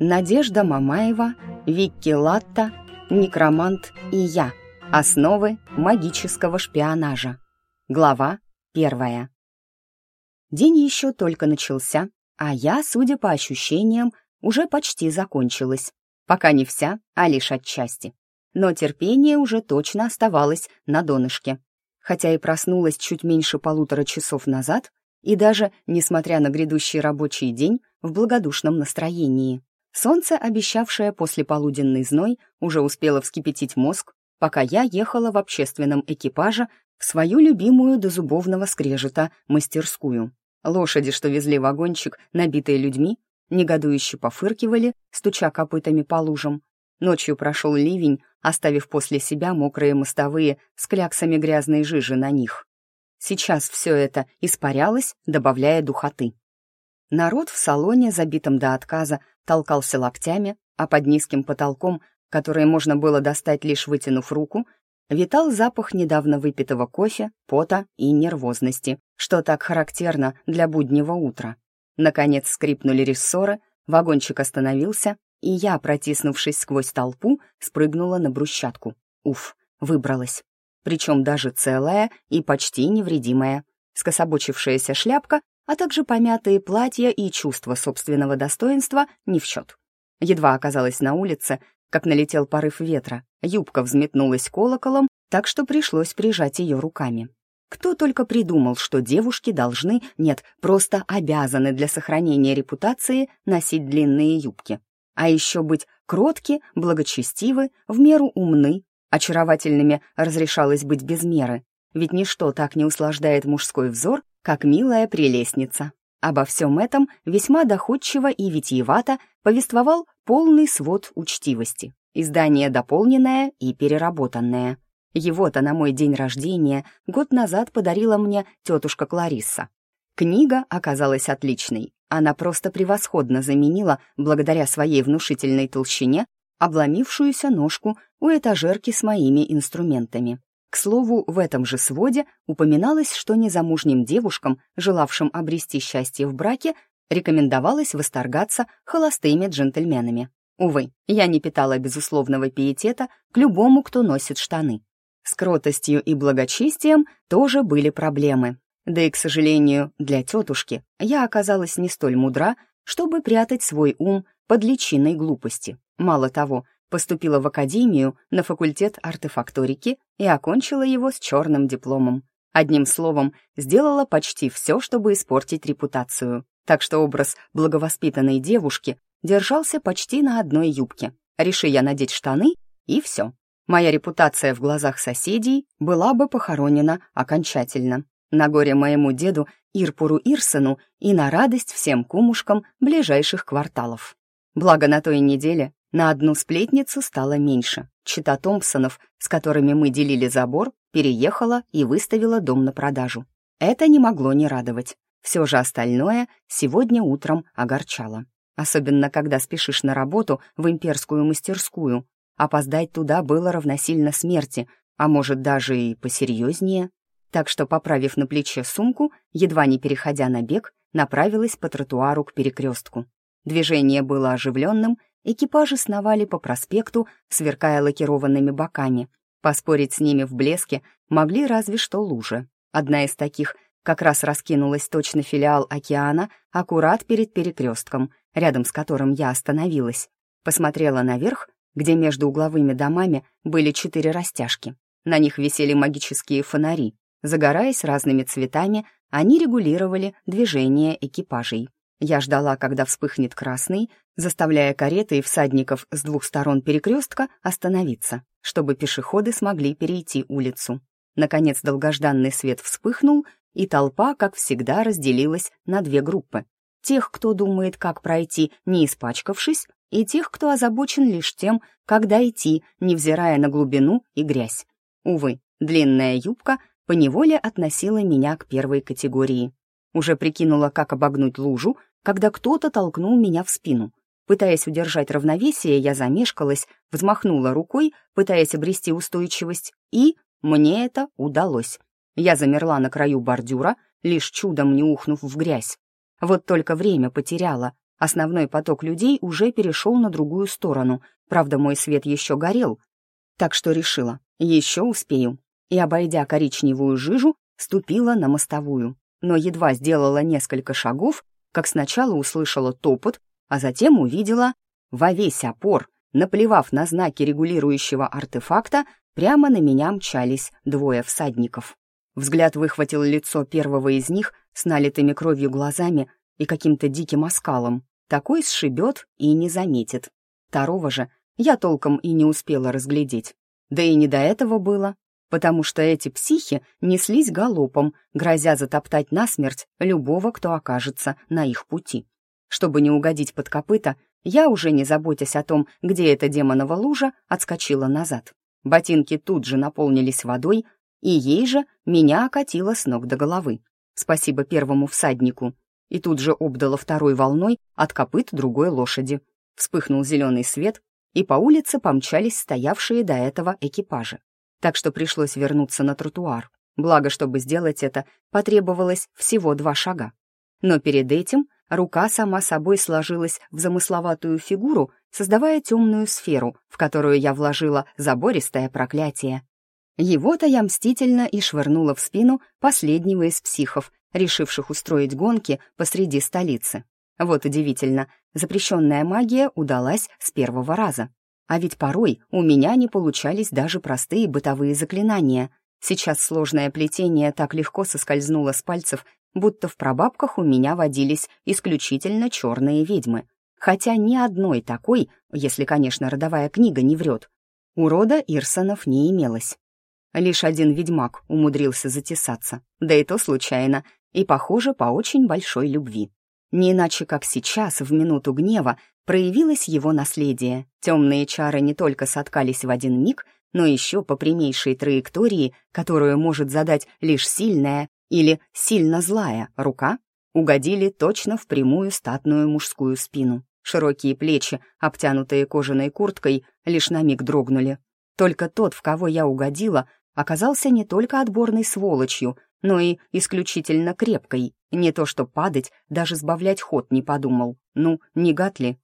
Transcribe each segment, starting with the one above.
Надежда Мамаева, Викки Латта, Некромант и я. Основы магического шпионажа. Глава первая. День еще только начался, а я, судя по ощущениям, уже почти закончилась. Пока не вся, а лишь отчасти. Но терпение уже точно оставалось на донышке. Хотя и проснулась чуть меньше полутора часов назад, и даже, несмотря на грядущий рабочий день, в благодушном настроении. Солнце, обещавшее послеполуденный зной, уже успело вскипятить мозг, пока я ехала в общественном экипаже в свою любимую до зубовного скрежета мастерскую. Лошади, что везли вагончик, набитые людьми, негодующе пофыркивали, стуча копытами по лужам. Ночью прошел ливень, оставив после себя мокрые мостовые с кляксами грязной жижи на них. Сейчас все это испарялось, добавляя духоты. Народ в салоне, забитом до отказа, толкался локтями, а под низким потолком, который можно было достать лишь вытянув руку, витал запах недавно выпитого кофе, пота и нервозности, что так характерно для буднего утра. Наконец скрипнули рессоры, вагончик остановился, и я, протиснувшись сквозь толпу, спрыгнула на брусчатку. Уф, выбралась. Причем даже целая и почти невредимая. Скособочившаяся шляпка а также помятые платья и чувство собственного достоинства не в счет. Едва оказалась на улице, как налетел порыв ветра, юбка взметнулась колоколом, так что пришлось прижать ее руками. Кто только придумал, что девушки должны, нет, просто обязаны для сохранения репутации носить длинные юбки. А еще быть кротки, благочестивы, в меру умны, очаровательными разрешалось быть без меры, ведь ничто так не услаждает мужской взор, как милая прелестница. Обо всем этом весьма доходчиво и витиевато повествовал полный свод учтивости. Издание дополненное и переработанное. Его-то на мой день рождения год назад подарила мне тетушка Кларисса. Книга оказалась отличной. Она просто превосходно заменила, благодаря своей внушительной толщине, обломившуюся ножку у этажерки с моими инструментами. К слову, в этом же своде упоминалось, что незамужним девушкам, желавшим обрести счастье в браке, рекомендовалось восторгаться холостыми джентльменами. Увы, я не питала безусловного пиетета к любому, кто носит штаны. С кротостью и благочестием тоже были проблемы. Да и, к сожалению, для тетушки я оказалась не столь мудра, чтобы прятать свой ум под личиной глупости. Мало того, поступила в академию на факультет артефакторики и окончила его с черным дипломом. Одним словом, сделала почти все, чтобы испортить репутацию. Так что образ благовоспитанной девушки держался почти на одной юбке. Реши я надеть штаны, и все. Моя репутация в глазах соседей была бы похоронена окончательно. На горе моему деду Ирпуру Ирсену и на радость всем кумушкам ближайших кварталов. Благо на той неделе на одну сплетницу стало меньше. Чита Томпсонов, с которыми мы делили забор, переехала и выставила дом на продажу. Это не могло не радовать. Все же остальное сегодня утром огорчало. Особенно, когда спешишь на работу в имперскую мастерскую. Опоздать туда было равносильно смерти, а может даже и посерьезнее. Так что, поправив на плече сумку, едва не переходя на бег, направилась по тротуару к перекрестку. Движение было оживленным, Экипажи сновали по проспекту, сверкая лакированными боками. Поспорить с ними в блеске могли разве что лужи. Одна из таких как раз раскинулась точно филиал океана, аккурат перед перекрестком, рядом с которым я остановилась. Посмотрела наверх, где между угловыми домами были четыре растяжки. На них висели магические фонари. Загораясь разными цветами, они регулировали движение экипажей. Я ждала, когда вспыхнет красный, заставляя кареты и всадников с двух сторон перекрестка остановиться, чтобы пешеходы смогли перейти улицу. Наконец долгожданный свет вспыхнул, и толпа, как всегда, разделилась на две группы. Тех, кто думает, как пройти, не испачкавшись, и тех, кто озабочен лишь тем, как дойти, невзирая на глубину и грязь. Увы, длинная юбка поневоле относила меня к первой категории. Уже прикинула, как обогнуть лужу, когда кто-то толкнул меня в спину. Пытаясь удержать равновесие, я замешкалась, взмахнула рукой, пытаясь обрести устойчивость, и мне это удалось. Я замерла на краю бордюра, лишь чудом не ухнув в грязь. Вот только время потеряла. Основной поток людей уже перешел на другую сторону. Правда, мой свет еще горел. Так что решила, еще успею. И, обойдя коричневую жижу, ступила на мостовую. Но едва сделала несколько шагов, как сначала услышала топот, а затем увидела во весь опор, наплевав на знаки регулирующего артефакта, прямо на меня мчались двое всадников. Взгляд выхватил лицо первого из них с налитыми кровью глазами и каким-то диким оскалом. Такой сшибет и не заметит. Второго же я толком и не успела разглядеть. Да и не до этого было, потому что эти психи неслись галопом, грозя затоптать насмерть любого, кто окажется на их пути. Чтобы не угодить под копыта, я, уже не заботясь о том, где эта демонова лужа, отскочила назад. Ботинки тут же наполнились водой, и ей же меня окатило с ног до головы. Спасибо первому всаднику. И тут же обдало второй волной от копыт другой лошади. Вспыхнул зеленый свет, и по улице помчались стоявшие до этого экипажи. Так что пришлось вернуться на тротуар. Благо, чтобы сделать это, потребовалось всего два шага. Но перед этим рука сама собой сложилась в замысловатую фигуру, создавая темную сферу, в которую я вложила забористое проклятие. Его-то я мстительно и швырнула в спину последнего из психов, решивших устроить гонки посреди столицы. Вот удивительно, запрещенная магия удалась с первого раза. А ведь порой у меня не получались даже простые бытовые заклинания. Сейчас сложное плетение так легко соскользнуло с пальцев, будто в прабабках у меня водились исключительно черные ведьмы. Хотя ни одной такой, если, конечно, родовая книга не врет, у рода Ирсонов не имелось. Лишь один ведьмак умудрился затесаться, да и то случайно, и, похоже, по очень большой любви. Не иначе, как сейчас, в минуту гнева, проявилось его наследие. Темные чары не только соткались в один миг, но еще по прямейшей траектории, которую может задать лишь сильная или сильно злая рука, угодили точно в прямую статную мужскую спину. Широкие плечи, обтянутые кожаной курткой, лишь на миг дрогнули. Только тот, в кого я угодила, оказался не только отборной сволочью, но и исключительно крепкой. Не то что падать, даже сбавлять ход не подумал. Ну, не гад ли?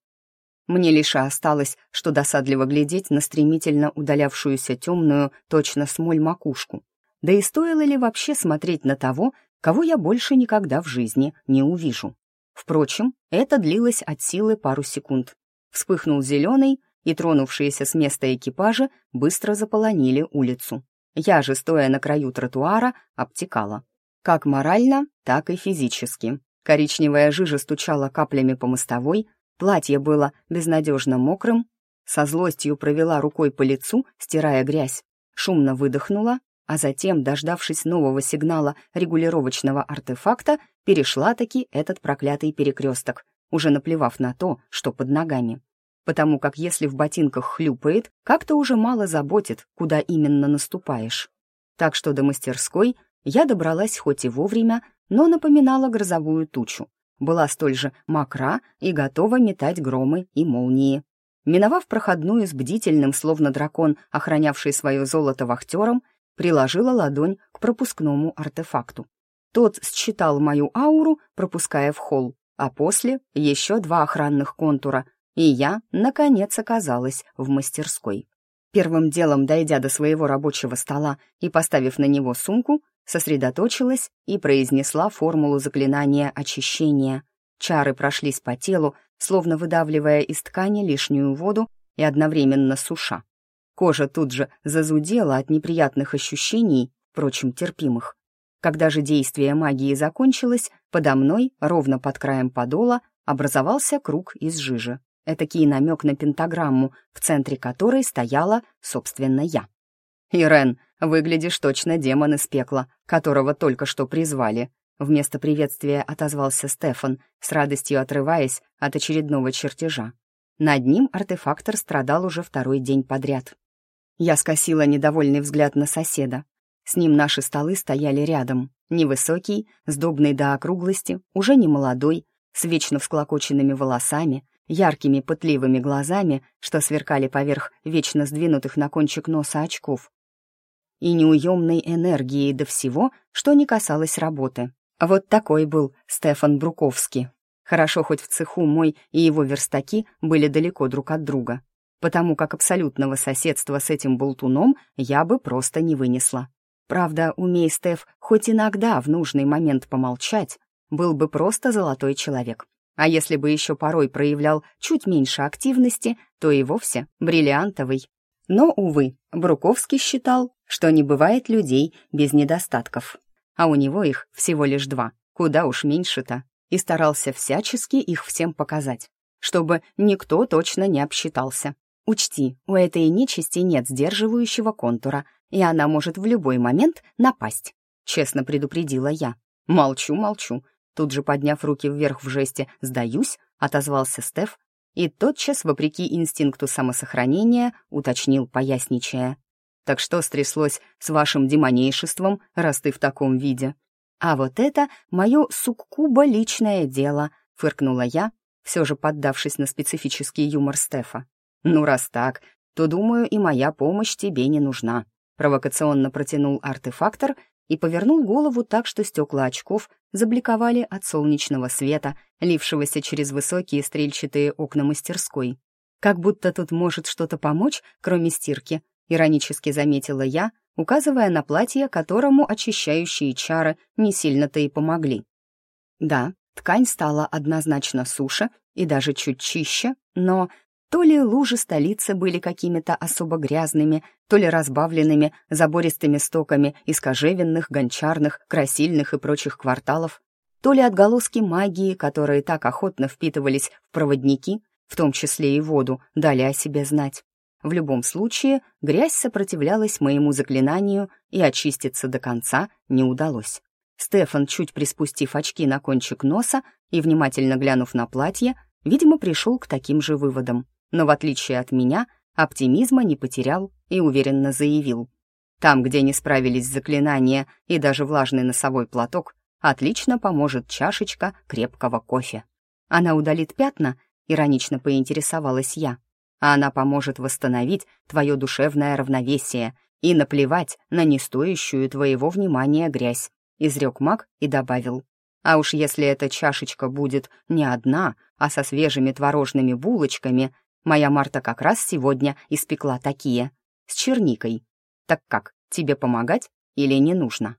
Мне лишь осталось, что досадливо глядеть на стремительно удалявшуюся темную, точно смоль макушку. Да и стоило ли вообще смотреть на того, кого я больше никогда в жизни не увижу? Впрочем, это длилось от силы пару секунд. Вспыхнул зеленый, и тронувшиеся с места экипажа быстро заполонили улицу. Я же, стоя на краю тротуара, обтекала. Как морально, так и физически. Коричневая жижа стучала каплями по мостовой, платье было безнадежно мокрым, со злостью провела рукой по лицу, стирая грязь, шумно выдохнула, а затем, дождавшись нового сигнала регулировочного артефакта, перешла-таки этот проклятый перекресток, уже наплевав на то, что под ногами потому как если в ботинках хлюпает, как-то уже мало заботит, куда именно наступаешь. Так что до мастерской я добралась хоть и вовремя, но напоминала грозовую тучу. Была столь же мокра и готова метать громы и молнии. Миновав проходную с бдительным, словно дракон, охранявший свое золото вахтером, приложила ладонь к пропускному артефакту. Тот считал мою ауру, пропуская в холл, а после еще два охранных контура, и я, наконец, оказалась в мастерской. Первым делом, дойдя до своего рабочего стола и поставив на него сумку, сосредоточилась и произнесла формулу заклинания очищения. Чары прошлись по телу, словно выдавливая из ткани лишнюю воду и одновременно суша. Кожа тут же зазудела от неприятных ощущений, впрочем, терпимых. Когда же действие магии закончилось, подо мной, ровно под краем подола, образовался круг из жижи. Этакий намек на пентаграмму, в центре которой стояла, собственно, я. «Ирен, выглядишь точно демон из пекла, которого только что призвали», Вместо приветствия отозвался Стефан, с радостью отрываясь от очередного чертежа. Над ним артефактор страдал уже второй день подряд. Я скосила недовольный взгляд на соседа. С ним наши столы стояли рядом. Невысокий, сдобный до округлости, уже не молодой, с вечно всклокоченными волосами, яркими пытливыми глазами, что сверкали поверх вечно сдвинутых на кончик носа очков, и неуемной энергией до всего, что не касалось работы. Вот такой был Стефан Бруковский. Хорошо, хоть в цеху мой и его верстаки были далеко друг от друга, потому как абсолютного соседства с этим болтуном я бы просто не вынесла. Правда, умей Стеф хоть иногда в нужный момент помолчать, был бы просто золотой человек. А если бы еще порой проявлял чуть меньше активности, то и вовсе бриллиантовый. Но, увы, Бруковский считал, что не бывает людей без недостатков. А у него их всего лишь два, куда уж меньше-то, и старался всячески их всем показать, чтобы никто точно не обсчитался. Учти, у этой нечисти нет сдерживающего контура, и она может в любой момент напасть. Честно предупредила я. Молчу, молчу. Тут же, подняв руки вверх в жесте «сдаюсь», отозвался Стеф и тотчас, вопреки инстинкту самосохранения, уточнил, поясничая. «Так что стряслось с вашим демонейшеством, раз ты в таком виде?» «А вот это мое суккубо личное дело», — фыркнула я, все же поддавшись на специфический юмор Стефа. «Ну, раз так, то, думаю, и моя помощь тебе не нужна», — провокационно протянул артефактор и повернул голову так, что стекла очков забликовали от солнечного света, лившегося через высокие стрельчатые окна мастерской. «Как будто тут может что-то помочь, кроме стирки», — иронически заметила я, указывая на платье, которому очищающие чары не сильно-то и помогли. Да, ткань стала однозначно суше и даже чуть чище, но то ли лужи столицы были какими-то особо грязными, то ли разбавленными забористыми стоками из кожевенных, гончарных, красильных и прочих кварталов, то ли отголоски магии, которые так охотно впитывались в проводники, в том числе и воду, дали о себе знать. В любом случае, грязь сопротивлялась моему заклинанию, и очиститься до конца не удалось. Стефан, чуть приспустив очки на кончик носа и внимательно глянув на платье, видимо, пришел к таким же выводам но в отличие от меня оптимизма не потерял и уверенно заявил. Там, где не справились заклинания и даже влажный носовой платок, отлично поможет чашечка крепкого кофе. Она удалит пятна, иронично поинтересовалась я, а она поможет восстановить твое душевное равновесие и наплевать на нестоящую твоего внимания грязь, изрек маг и добавил. А уж если эта чашечка будет не одна, а со свежими творожными булочками, Моя Марта как раз сегодня испекла такие, с черникой. Так как, тебе помогать или не нужно?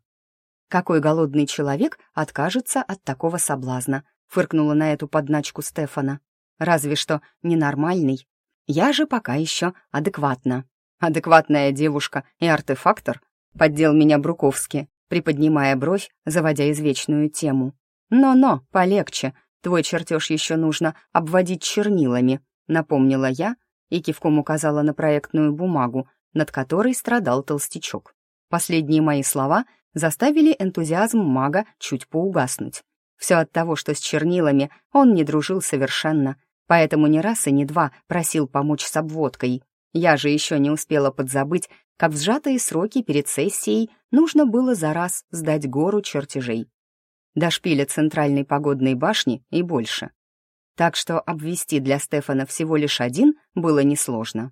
Какой голодный человек откажется от такого соблазна? Фыркнула на эту подначку Стефана. Разве что ненормальный. Я же пока еще адекватна. Адекватная девушка и артефактор поддел меня Бруковски, приподнимая бровь, заводя извечную тему. «Но-но, полегче, твой чертеж еще нужно обводить чернилами, напомнила я и кивком указала на проектную бумагу, над которой страдал толстячок. Последние мои слова заставили энтузиазм мага чуть поугаснуть. Все от того, что с чернилами он не дружил совершенно, поэтому ни раз и ни два просил помочь с обводкой. Я же еще не успела подзабыть, как в сжатые сроки перед сессией нужно было за раз сдать гору чертежей. До шпиля центральной погодной башни и больше так что обвести для Стефана всего лишь один было несложно.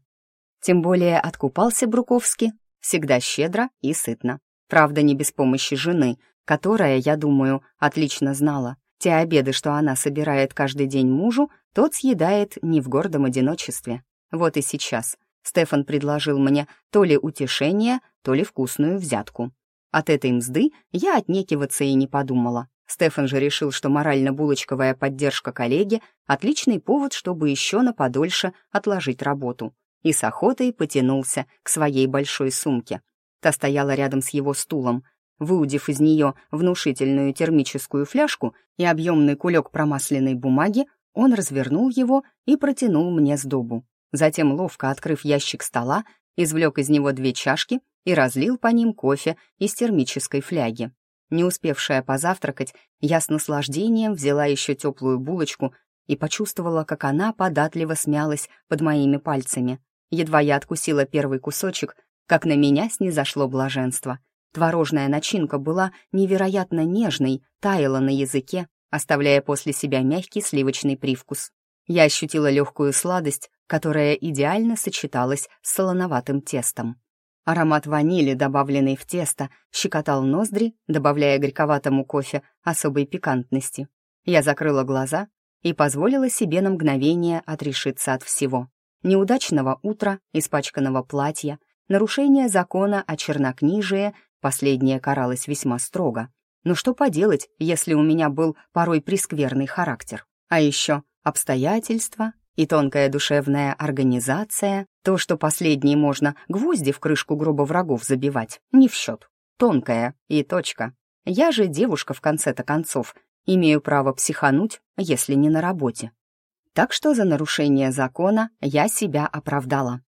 Тем более откупался Бруковский всегда щедро и сытно. Правда, не без помощи жены, которая, я думаю, отлично знала. Те обеды, что она собирает каждый день мужу, тот съедает не в гордом одиночестве. Вот и сейчас Стефан предложил мне то ли утешение, то ли вкусную взятку. От этой мзды я отнекиваться и не подумала. Стефан же решил, что морально-булочковая поддержка коллеги — отличный повод, чтобы еще на подольше отложить работу. И с охотой потянулся к своей большой сумке. Та стояла рядом с его стулом. Выудив из нее внушительную термическую фляжку и объемный кулек промасленной бумаги, он развернул его и протянул мне сдобу. Затем, ловко открыв ящик стола, извлек из него две чашки и разлил по ним кофе из термической фляги. Не успевшая позавтракать, я с наслаждением взяла еще теплую булочку и почувствовала, как она податливо смялась под моими пальцами. Едва я откусила первый кусочек, как на меня снизошло блаженство. Творожная начинка была невероятно нежной, таяла на языке, оставляя после себя мягкий сливочный привкус. Я ощутила легкую сладость, которая идеально сочеталась с солоноватым тестом. Аромат ванили, добавленный в тесто, щекотал ноздри, добавляя горьковатому кофе особой пикантности. Я закрыла глаза и позволила себе на мгновение отрешиться от всего. Неудачного утра, испачканного платья, нарушение закона о чернокнижии, последнее каралось весьма строго. Но что поделать, если у меня был порой прескверный характер? А еще обстоятельства и тонкая душевная организация, то, что последней можно гвозди в крышку грубо врагов забивать, не в счет. Тонкая и точка. Я же девушка в конце-то концов, имею право психануть, если не на работе. Так что за нарушение закона я себя оправдала.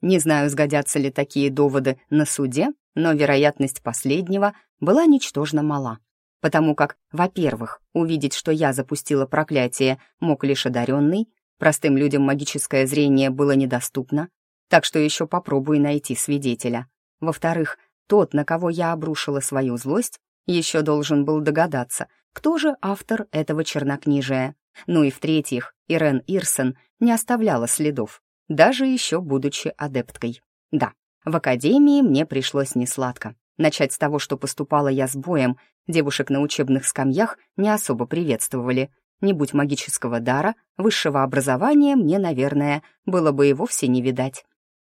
Не знаю, сгодятся ли такие доводы на суде, но вероятность последнего была ничтожно мала. Потому как, во-первых, увидеть, что я запустила проклятие, мог лишь одаренный, простым людям магическое зрение было недоступно, так что еще попробуй найти свидетеля. Во-вторых, тот, на кого я обрушила свою злость, еще должен был догадаться, кто же автор этого чернокнижия. Ну и в-третьих, Ирен Ирсон не оставляла следов, даже еще будучи адепткой. Да, в академии мне пришлось несладко. Начать с того, что поступала я с боем, девушек на учебных скамьях не особо приветствовали. Не будь магического дара, высшего образования мне, наверное, было бы и вовсе не видать.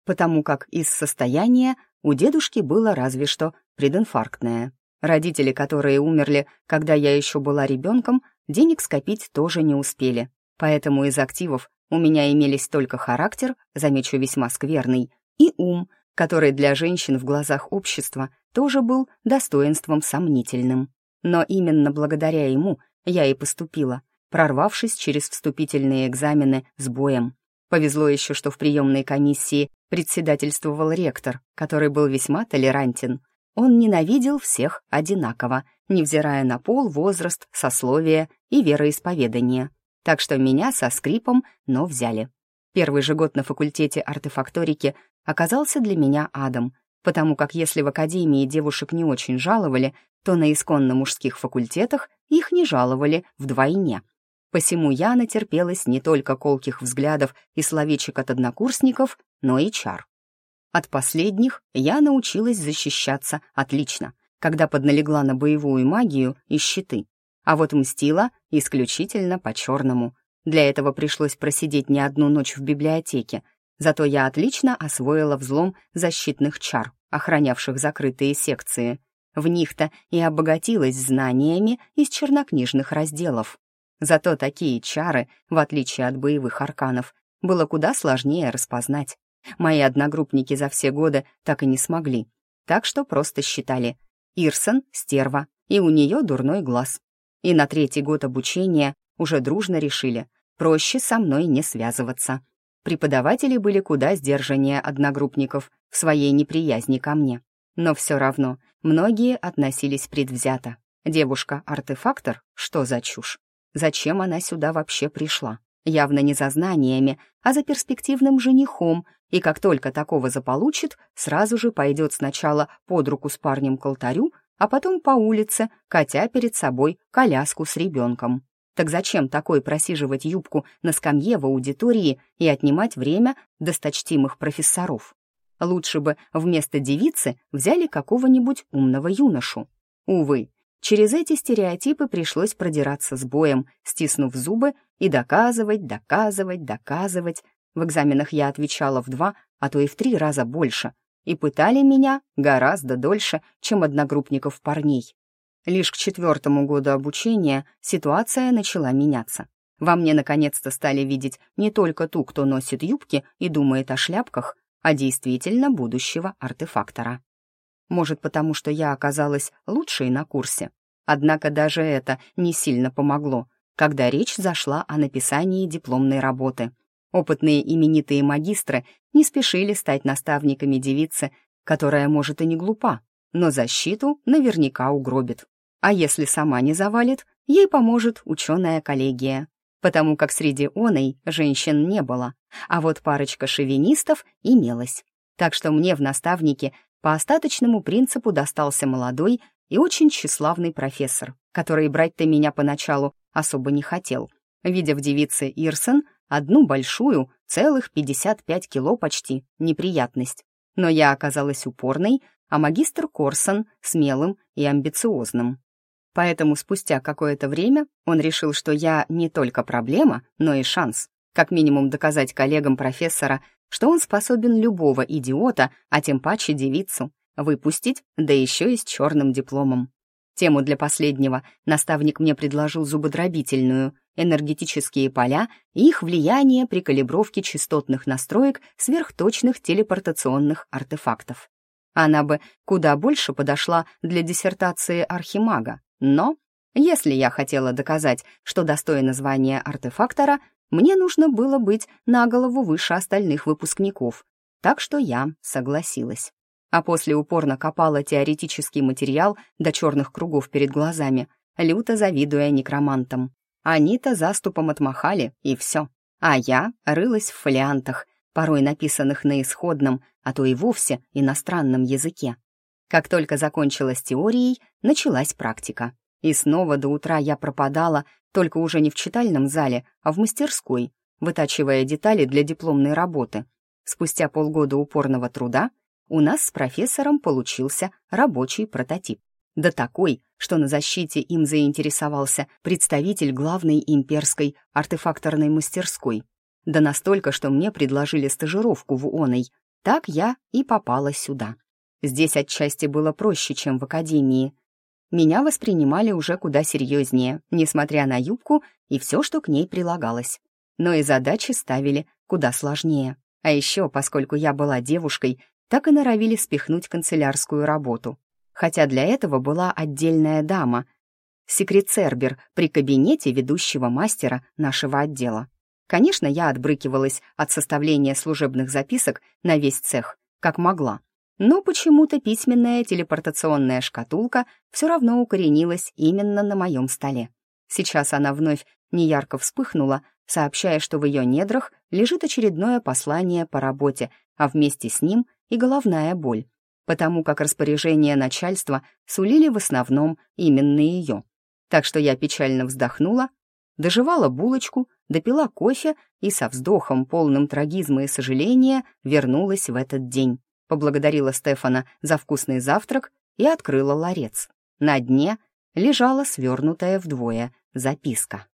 Потому как из состояния у дедушки было разве что прединфарктное. Родители, которые умерли, когда я еще была ребенком, денег скопить тоже не успели. Поэтому из активов у меня имелись только характер, замечу весьма скверный, и ум, который для женщин в глазах общества тоже был достоинством сомнительным. Но именно благодаря ему я и поступила, прорвавшись через вступительные экзамены с боем. Повезло еще, что в приемной комиссии председательствовал ректор, который был весьма толерантен — он ненавидел всех одинаково, невзирая на пол, возраст, сословие и вероисповедание. Так что меня со скрипом, но взяли. Первый же год на факультете артефакторики оказался для меня адом, потому как если в академии девушек не очень жаловали, то на исконно мужских факультетах их не жаловали вдвойне. Посему я натерпелась не только колких взглядов и словечек от однокурсников, но и чар. От последних я научилась защищаться отлично, когда подналегла на боевую магию и щиты. А вот мстила исключительно по-черному. Для этого пришлось просидеть не одну ночь в библиотеке, зато я отлично освоила взлом защитных чар, охранявших закрытые секции. В них-то и обогатилась знаниями из чернокнижных разделов. Зато такие чары, в отличие от боевых арканов, было куда сложнее распознать. Мои одногруппники за все годы так и не смогли. Так что просто считали. Ирсон — стерва, и у нее дурной глаз. И на третий год обучения уже дружно решили, проще со мной не связываться. Преподаватели были куда сдержаннее одногруппников в своей неприязни ко мне. Но все равно многие относились предвзято. Девушка-артефактор? Что за чушь? Зачем она сюда вообще пришла? Явно не за знаниями, а за перспективным женихом, и как только такого заполучит, сразу же пойдет сначала под руку с парнем к алтарю, а потом по улице, катя перед собой коляску с ребенком. Так зачем такой просиживать юбку на скамье в аудитории и отнимать время досточтимых профессоров? Лучше бы вместо девицы взяли какого-нибудь умного юношу. Увы, Через эти стереотипы пришлось продираться с боем, стиснув зубы и доказывать, доказывать, доказывать. В экзаменах я отвечала в два, а то и в три раза больше, и пытали меня гораздо дольше, чем одногруппников парней. Лишь к четвертому году обучения ситуация начала меняться. Во мне наконец-то стали видеть не только ту, кто носит юбки и думает о шляпках, а действительно будущего артефактора. Может, потому что я оказалась лучшей на курсе. Однако даже это не сильно помогло, когда речь зашла о написании дипломной работы. Опытные именитые магистры не спешили стать наставниками девицы, которая, может, и не глупа, но защиту наверняка угробит. А если сама не завалит, ей поможет ученая коллегия, потому как среди оной женщин не было, а вот парочка шовинистов имелась. Так что мне в наставнике по остаточному принципу достался молодой и очень тщеславный профессор, который брать-то меня поначалу особо не хотел, видя в девице Ирсон одну большую, целых 55 кило почти, неприятность. Но я оказалась упорной, а магистр Корсон — смелым и амбициозным. Поэтому спустя какое-то время он решил, что я не только проблема, но и шанс. Как минимум доказать коллегам профессора, что он способен любого идиота, а тем паче девицу, выпустить, да еще и с черным дипломом. Тему для последнего наставник мне предложил зубодробительную энергетические поля и их влияние при калибровке частотных настроек сверхточных телепортационных артефактов. Она бы куда больше подошла для диссертации архимага, но если я хотела доказать, что достойна звания артефактора, мне нужно было быть на голову выше остальных выпускников, так что я согласилась. А после упорно копала теоретический материал до черных кругов перед глазами, люто завидуя некромантам. Они-то заступом отмахали, и все. А я рылась в фолиантах, порой написанных на исходном, а то и вовсе иностранном языке. Как только закончилась теорией, началась практика. И снова до утра я пропадала, только уже не в читальном зале, а в мастерской, вытачивая детали для дипломной работы. Спустя полгода упорного труда у нас с профессором получился рабочий прототип. Да такой, что на защите им заинтересовался представитель главной имперской артефакторной мастерской. Да настолько, что мне предложили стажировку в УОНой. Так я и попала сюда. Здесь отчасти было проще, чем в академии. Меня воспринимали уже куда серьезнее, несмотря на юбку и все, что к ней прилагалось. Но и задачи ставили куда сложнее. А еще, поскольку я была девушкой, так и норовили спихнуть канцелярскую работу хотя для этого была отдельная дама, секрет-сербер при кабинете ведущего мастера нашего отдела. Конечно, я отбрыкивалась от составления служебных записок на весь цех, как могла. Но почему-то письменная телепортационная шкатулка все равно укоренилась именно на моем столе. Сейчас она вновь неярко вспыхнула, сообщая, что в ее недрах лежит очередное послание по работе, а вместе с ним и головная боль потому как распоряжения начальства сулили в основном именно ее. Так что я печально вздохнула, доживала булочку, допила кофе и со вздохом, полным трагизма и сожаления, вернулась в этот день. Поблагодарила Стефана за вкусный завтрак и открыла ларец. На дне лежала свернутая вдвое записка.